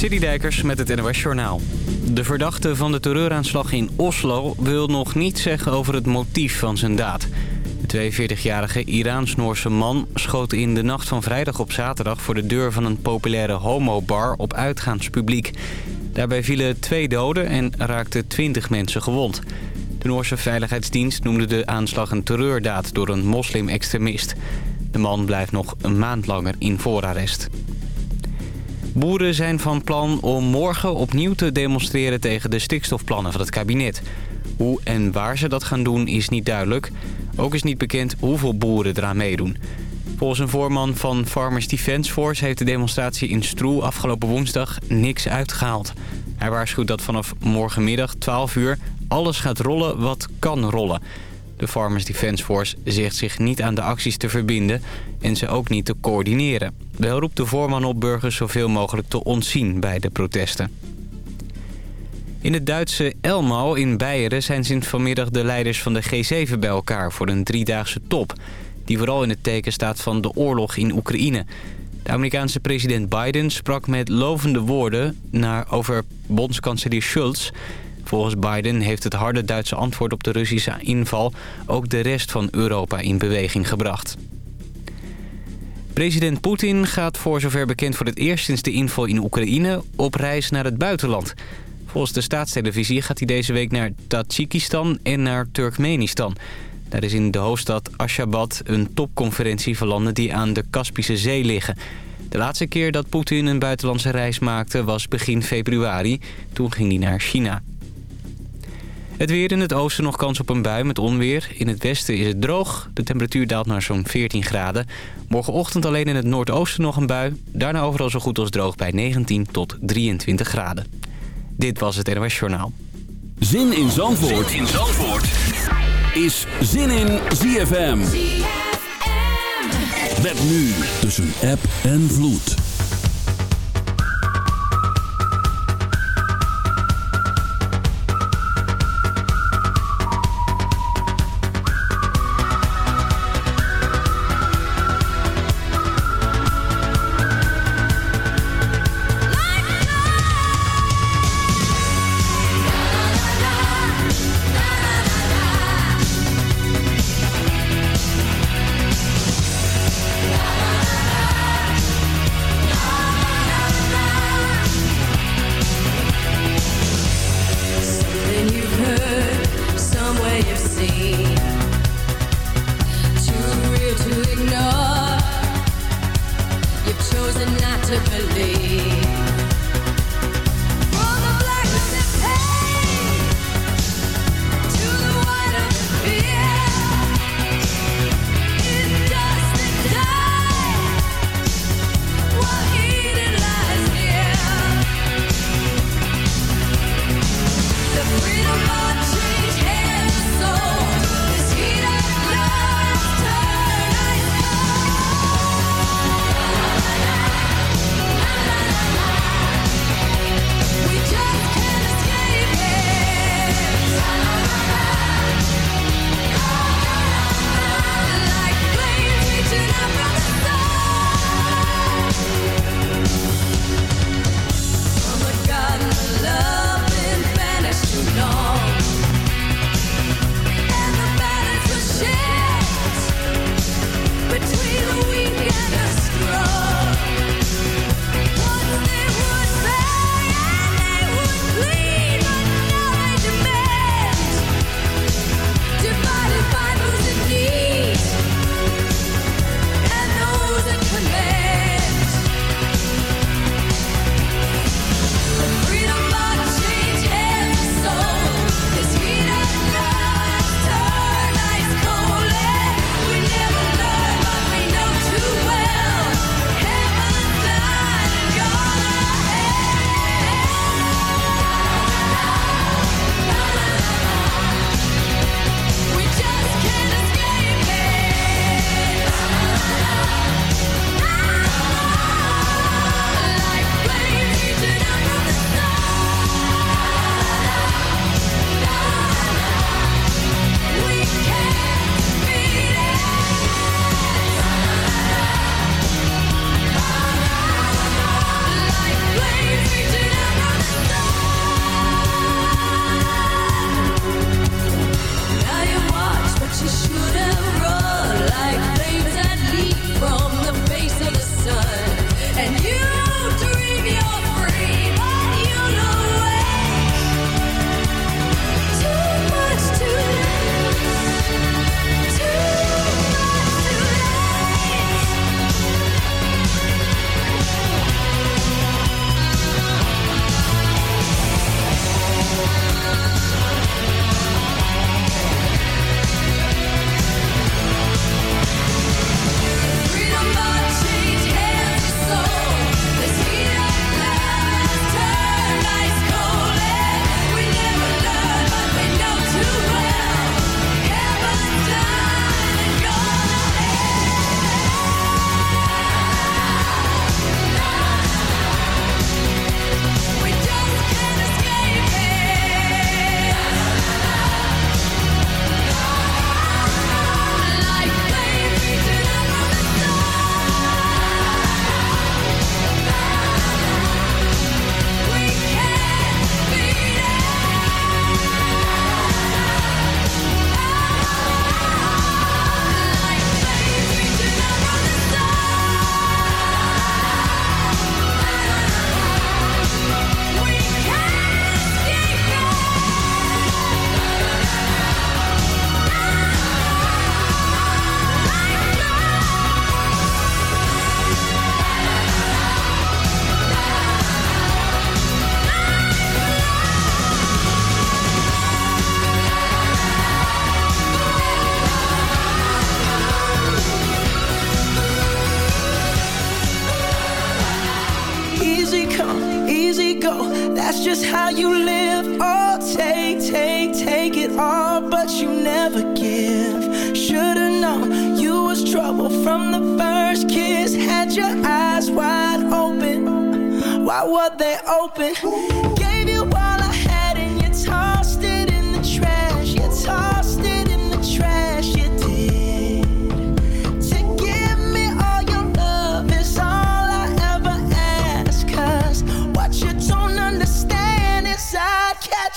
Citydijkers met het NOS Journaal. De verdachte van de terreuraanslag in Oslo wil nog niets zeggen over het motief van zijn daad. De 42-jarige Iraans-Noorse man schoot in de nacht van vrijdag op zaterdag... voor de deur van een populaire homobar op uitgaanspubliek. Daarbij vielen twee doden en raakten 20 mensen gewond. De Noorse Veiligheidsdienst noemde de aanslag een terreurdaad door een moslim-extremist. De man blijft nog een maand langer in voorarrest. Boeren zijn van plan om morgen opnieuw te demonstreren tegen de stikstofplannen van het kabinet. Hoe en waar ze dat gaan doen is niet duidelijk. Ook is niet bekend hoeveel boeren eraan meedoen. Volgens een voorman van Farmers Defence Force heeft de demonstratie in Stroe afgelopen woensdag niks uitgehaald. Hij waarschuwt dat vanaf morgenmiddag 12 uur alles gaat rollen wat kan rollen. De Farmers Defence Force zegt zich niet aan de acties te verbinden en ze ook niet te coördineren. Wel roept de voorman op burgers zoveel mogelijk te ontzien bij de protesten. In het Duitse Elmau in Beieren zijn sinds vanmiddag de leiders van de G7 bij elkaar voor een driedaagse top. Die vooral in het teken staat van de oorlog in Oekraïne. De Amerikaanse president Biden sprak met lovende woorden naar over bondskanselier Schulz. Volgens Biden heeft het harde Duitse antwoord op de Russische inval ook de rest van Europa in beweging gebracht. President Poetin gaat voor zover bekend voor het eerst sinds de inval in Oekraïne op reis naar het buitenland. Volgens de staatstelevisie gaat hij deze week naar Tajikistan en naar Turkmenistan. Daar is in de hoofdstad Ashgabat een topconferentie van landen die aan de Kaspische Zee liggen. De laatste keer dat Poetin een buitenlandse reis maakte was begin februari. Toen ging hij naar China. Het weer in het oosten nog kans op een bui met onweer. In het westen is het droog. De temperatuur daalt naar zo'n 14 graden. Morgenochtend alleen in het noordoosten nog een bui. Daarna overal zo goed als droog bij 19 tot 23 graden. Dit was het NOS Journaal. Zin in Zandvoort, zin in Zandvoort. is Zin in ZFM. ZFM. Met nu tussen app en vloed.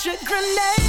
A grenade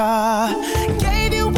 car. Gave you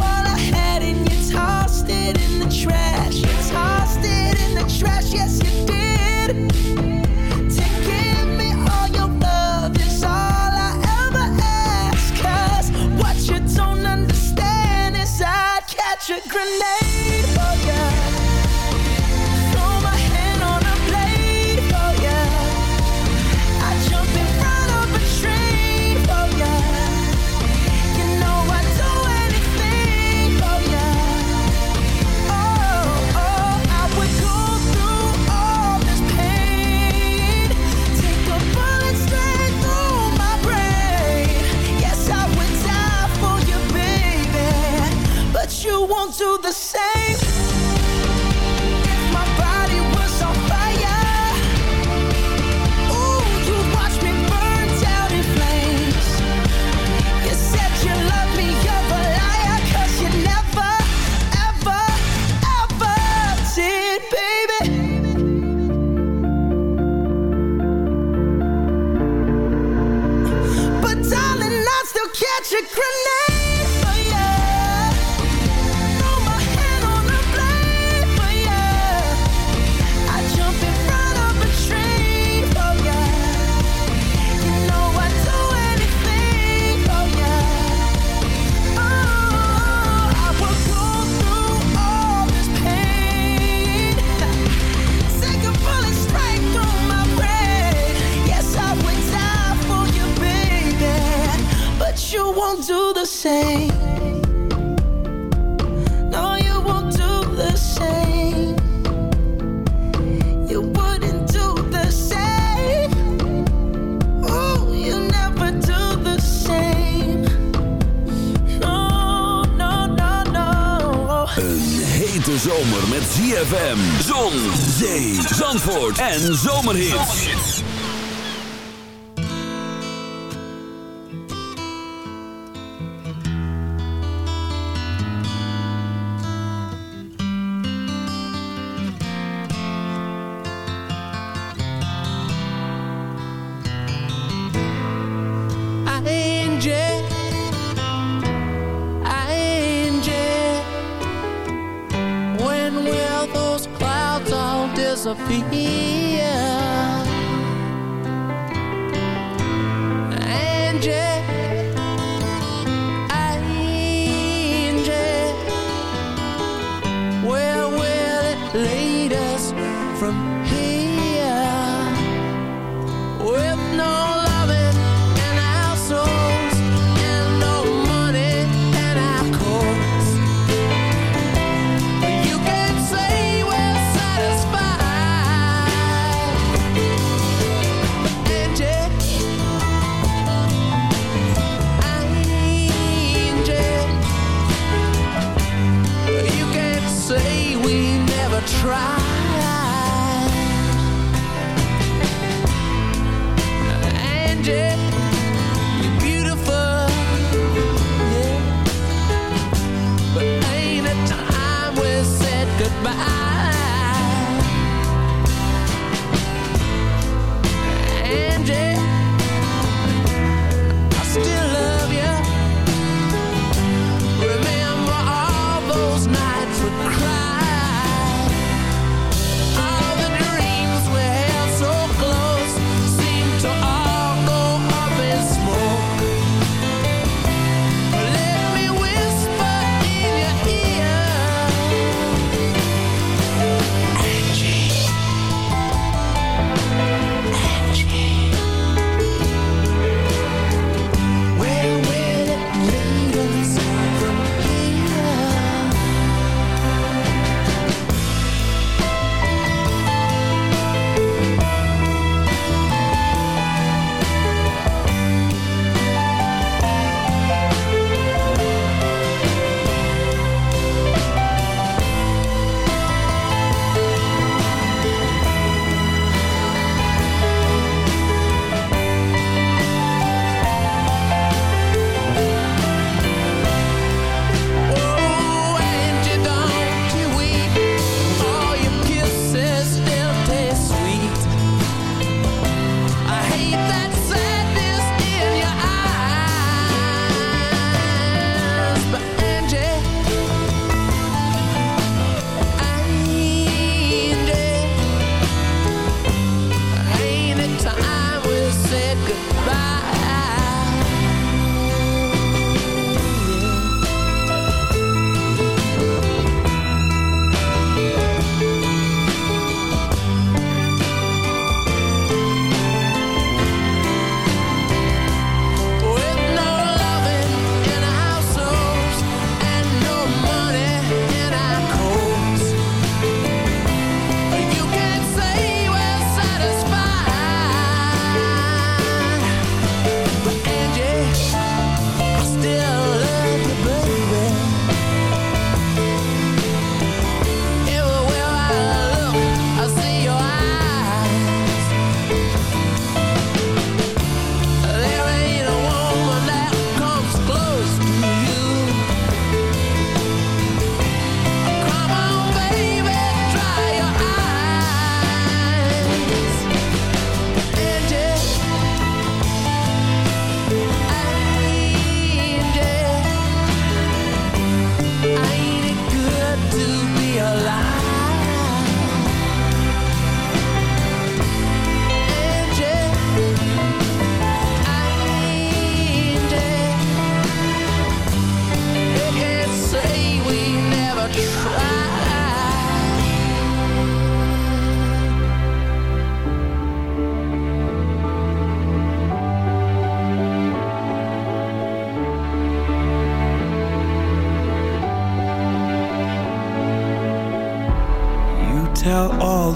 zandvoort en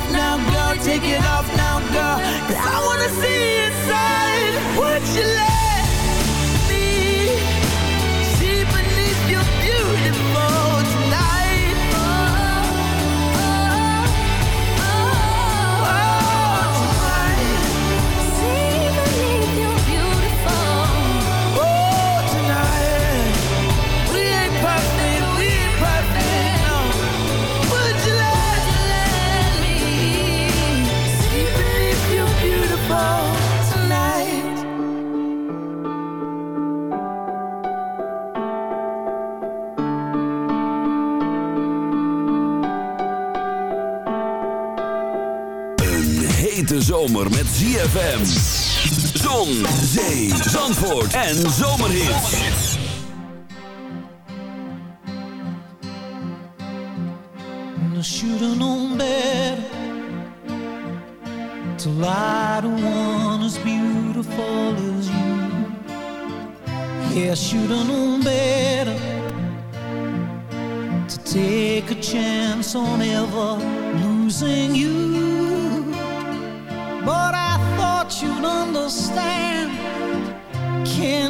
off now, girl. Take it off now, girl. 'Cause I wanna see inside. what you let ZFM. Zon, zee, zandvoort en zomerhits. I should've known better to lie to one as beautiful as you. Yeah, I should've known better to take a chance on ever losing you. Understand. Can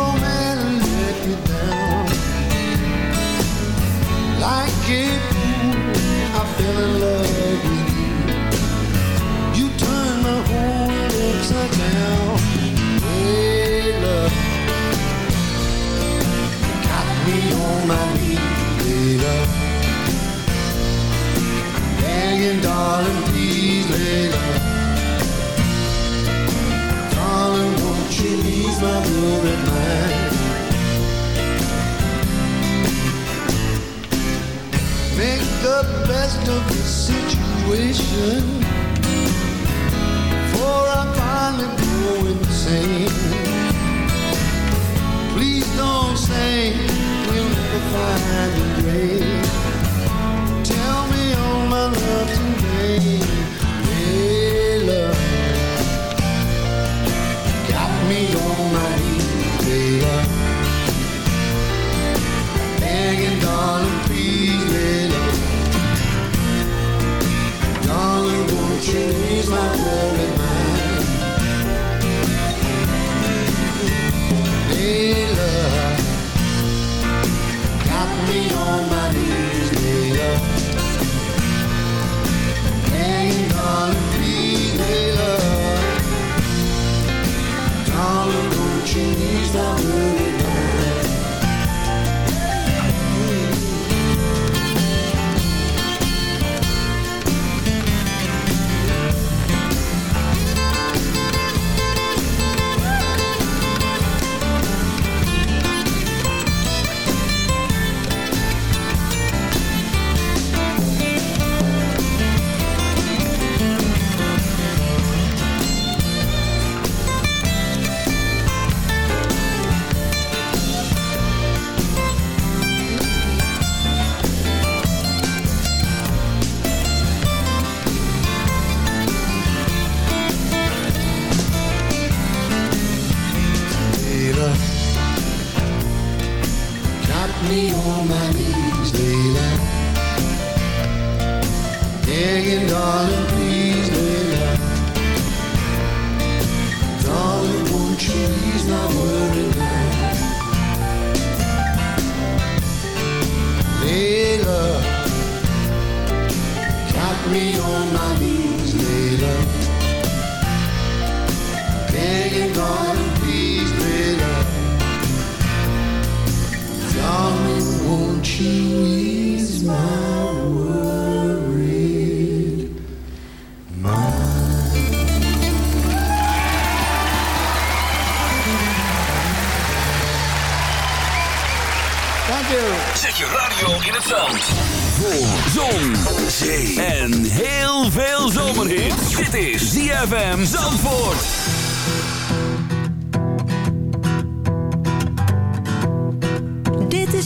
naked I fell in love with you. You turned my whole world upside down. Got me on my knees. Begging, darling, please, Layla. Darling, won't you ease my worried mind? make the best of the situation. For I finally go insane. Please don't say we'll never find a way. Tell me all my love today. Yeah.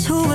who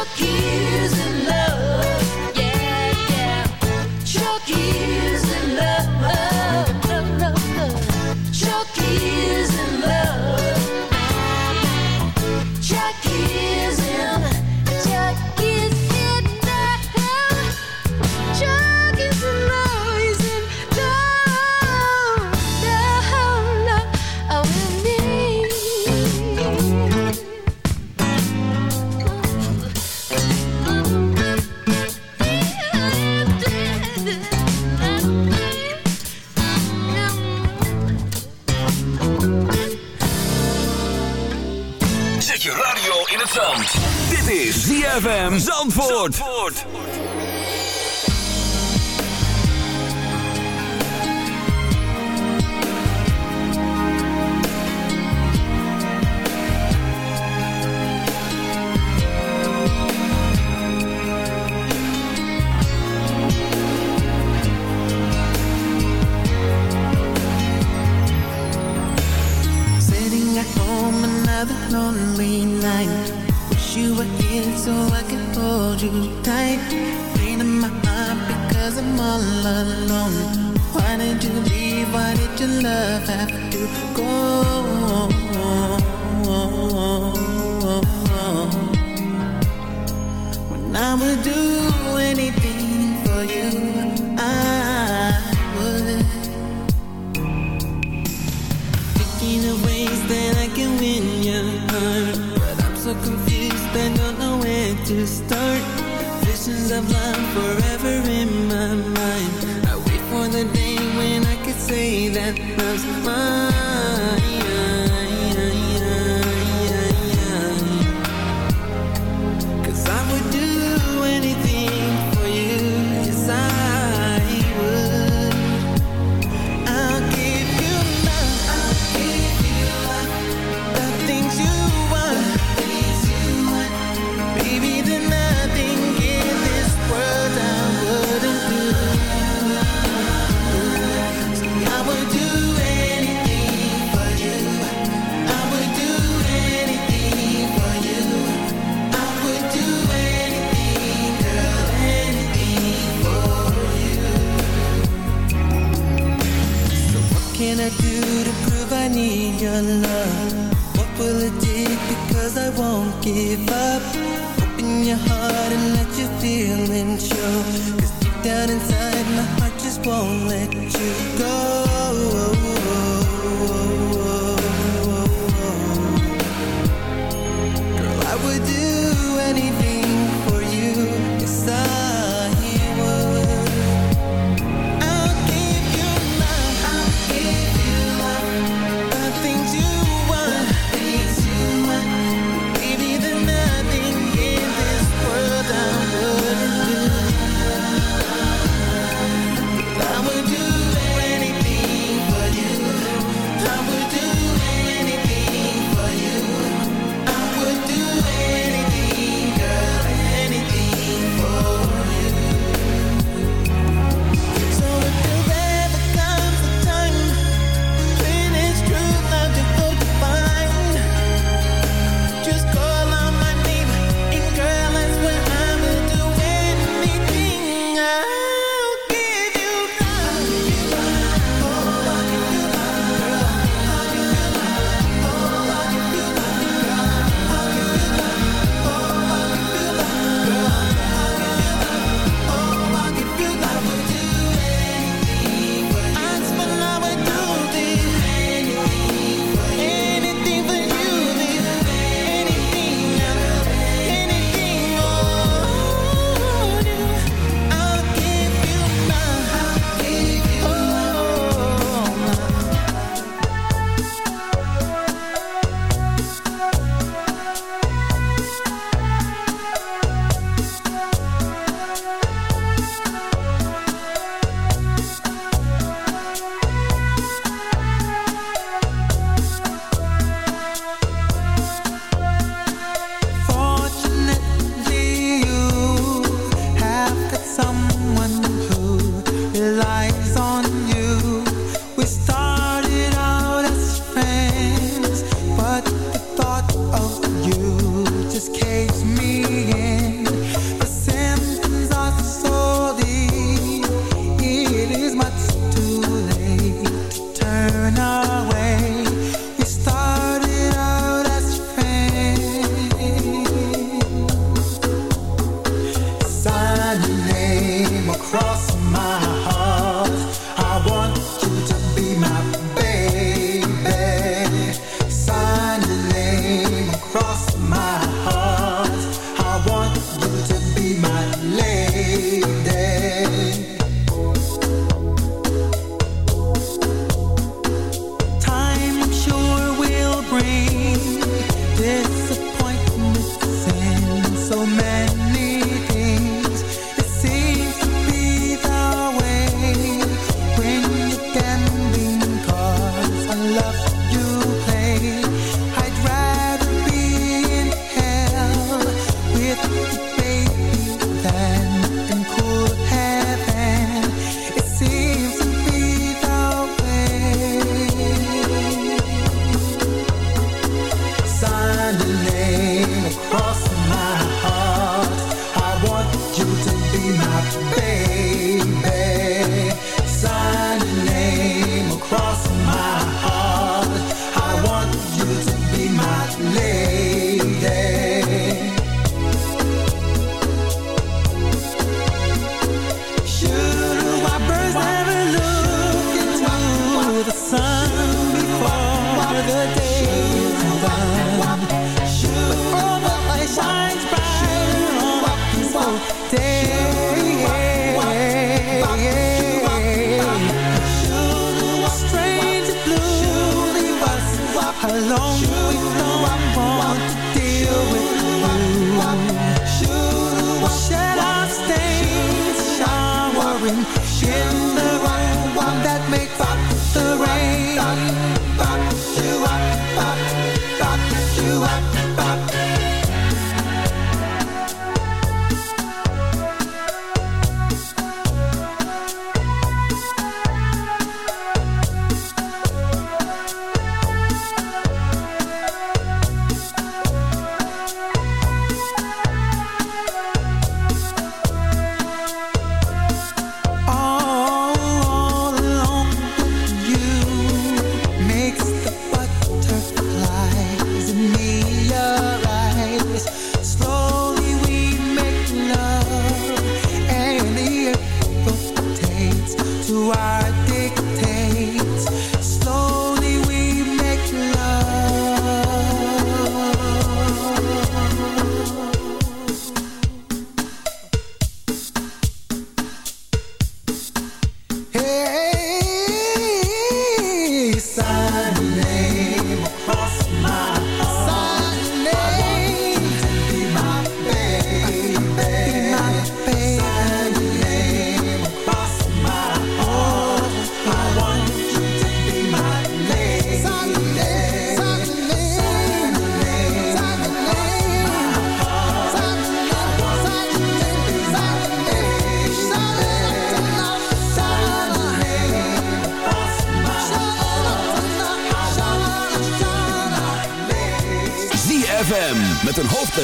your keys and love. Zandvoort. say that love's mine. 就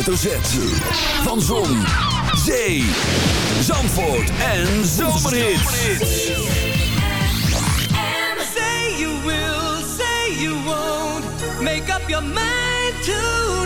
hoofdletter Van Zon, Zee, Zandvoort en Zomerhits. Say you will, say you won't. Make up your mind tonight.